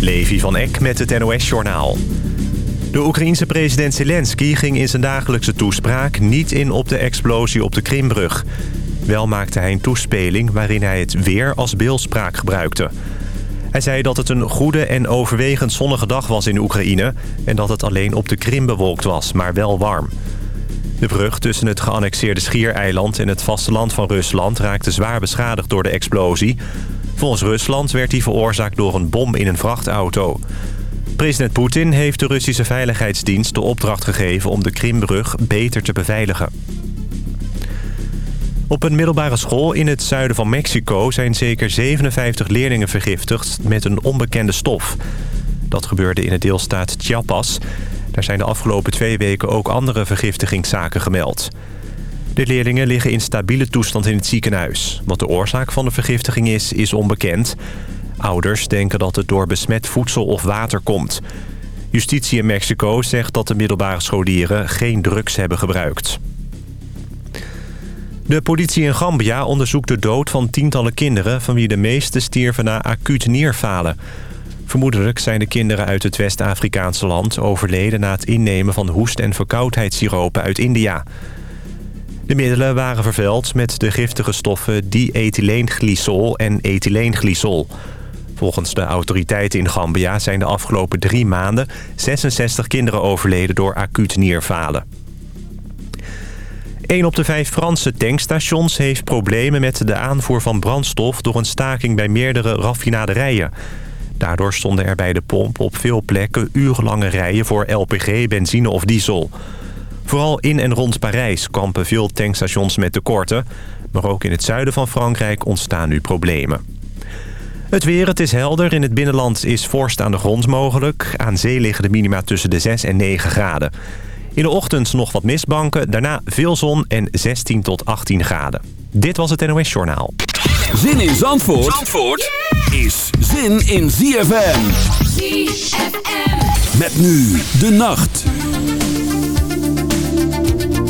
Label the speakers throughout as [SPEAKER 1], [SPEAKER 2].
[SPEAKER 1] Levi van Eck met het NOS-journaal. De Oekraïense president Zelensky ging in zijn dagelijkse toespraak... niet in op de explosie op de Krimbrug. Wel maakte hij een toespeling waarin hij het weer als beeldspraak gebruikte. Hij zei dat het een goede en overwegend zonnige dag was in Oekraïne... en dat het alleen op de Krim bewolkt was, maar wel warm. De brug tussen het geannexeerde Schiereiland en het vasteland van Rusland... raakte zwaar beschadigd door de explosie... Volgens Rusland werd die veroorzaakt door een bom in een vrachtauto. President Poetin heeft de Russische Veiligheidsdienst de opdracht gegeven... om de Krimbrug beter te beveiligen. Op een middelbare school in het zuiden van Mexico... zijn zeker 57 leerlingen vergiftigd met een onbekende stof. Dat gebeurde in de deelstaat Chiapas. Daar zijn de afgelopen twee weken ook andere vergiftigingszaken gemeld. De leerlingen liggen in stabiele toestand in het ziekenhuis. Wat de oorzaak van de vergiftiging is, is onbekend. Ouders denken dat het door besmet voedsel of water komt. Justitie in Mexico zegt dat de middelbare scholieren geen drugs hebben gebruikt. De politie in Gambia onderzoekt de dood van tientallen kinderen... van wie de meeste stierven na acuut nierfalen. Vermoedelijk zijn de kinderen uit het West-Afrikaanse land overleden... na het innemen van hoest- en verkoudheidssiropen uit India... De middelen waren vervuild met de giftige stoffen diethyleenglycol en ethyleenglycol. Volgens de autoriteiten in Gambia zijn de afgelopen drie maanden 66 kinderen overleden door acuut nierfalen. Een op de vijf Franse tankstations heeft problemen met de aanvoer van brandstof... door een staking bij meerdere raffinaderijen. Daardoor stonden er bij de pomp op veel plekken urenlange rijen voor LPG, benzine of diesel... Vooral in en rond Parijs kampen veel tankstations met tekorten. Maar ook in het zuiden van Frankrijk ontstaan nu problemen. Het weer, het is helder. In het binnenland is vorst aan de grond mogelijk. Aan zee liggen de minima tussen de 6 en 9 graden. In de ochtend nog wat mistbanken, daarna veel zon en 16 tot 18 graden. Dit was het NOS Journaal.
[SPEAKER 2] Zin in Zandvoort, Zandvoort is zin in ZFM. ZFM. Met nu de nacht.
[SPEAKER 3] Yeah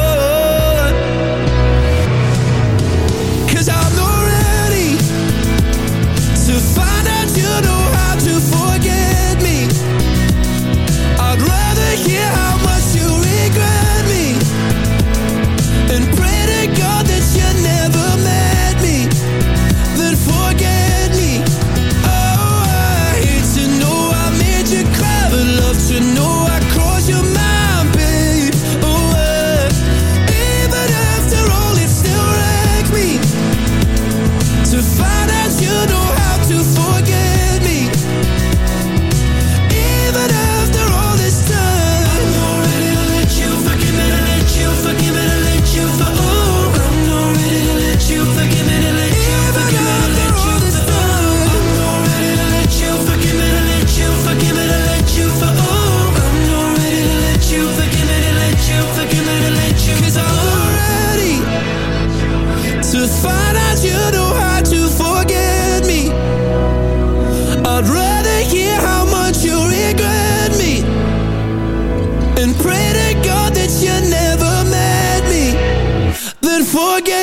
[SPEAKER 4] forget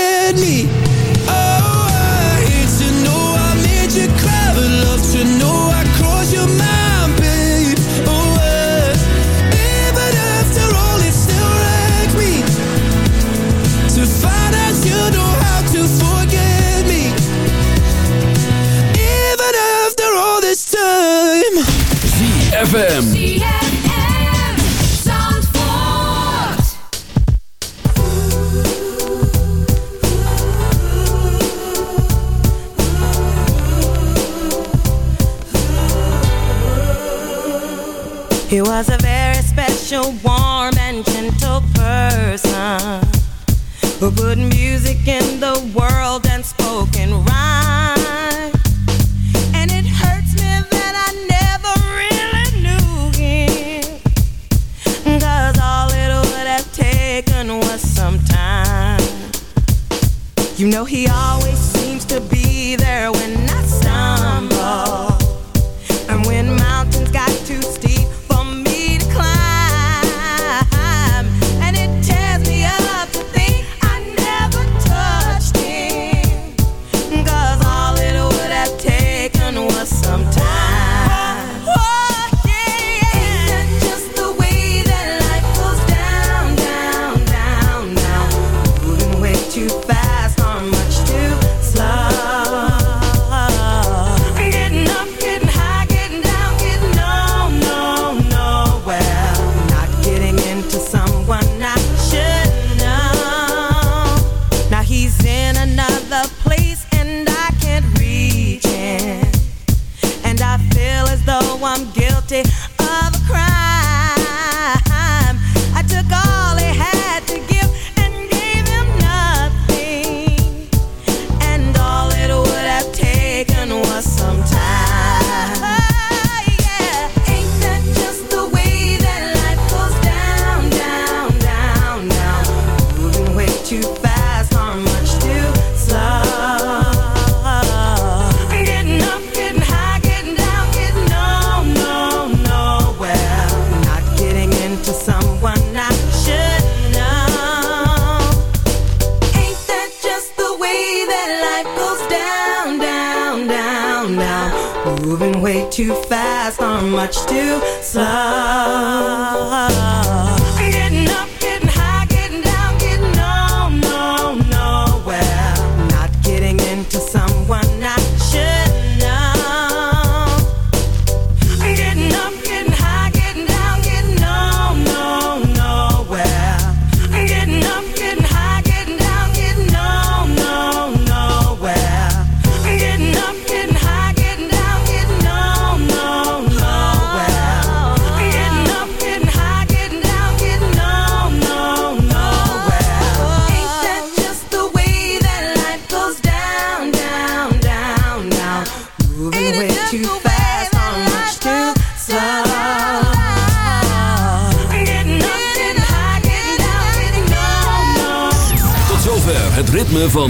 [SPEAKER 5] day.